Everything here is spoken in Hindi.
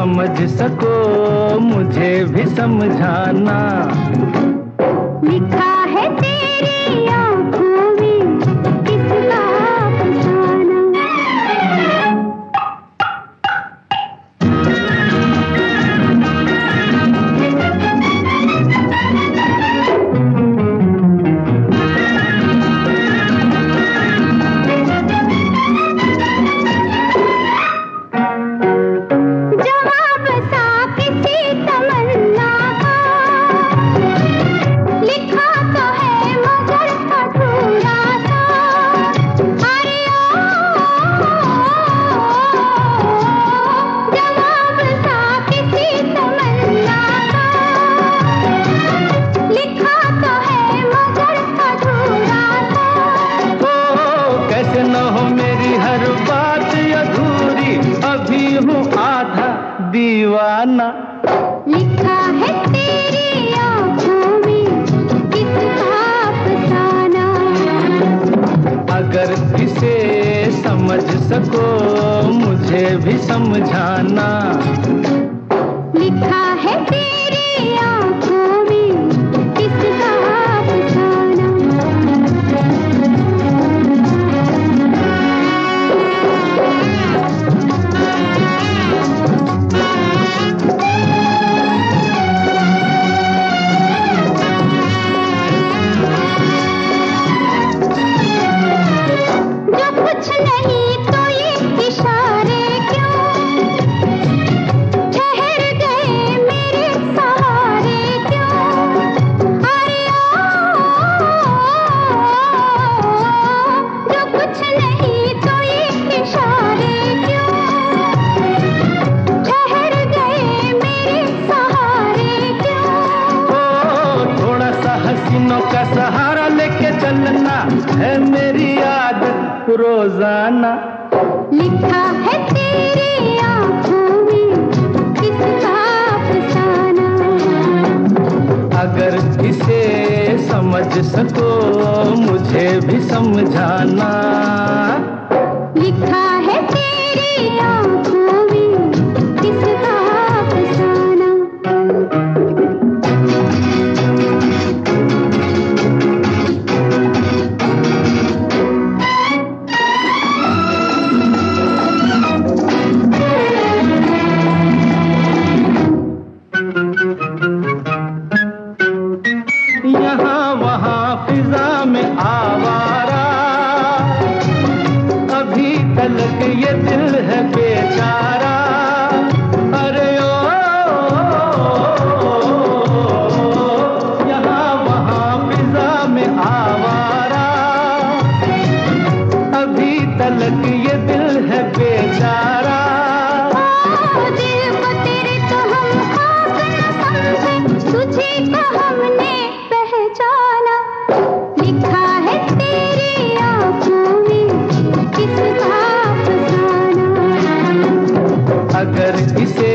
समझ सको मुझे भी समझाना। लिखा दीवाना। लिखा है तेरी आँखों में कितना फसाना अगर किसे समझ सको मुझे भी समझाना। लिखा है है मेरी आदत रोज़ाना। लिखा है तेरी आँखों में किसका अगर किसे समझ सको मुझे भी समझाना। लिखा अभी ये दिल है बेचारा। अरे ओ, यहाँ वहाँ फिजा में आवारा। अभी तलक ये दिल है बेचारा। अगर इसे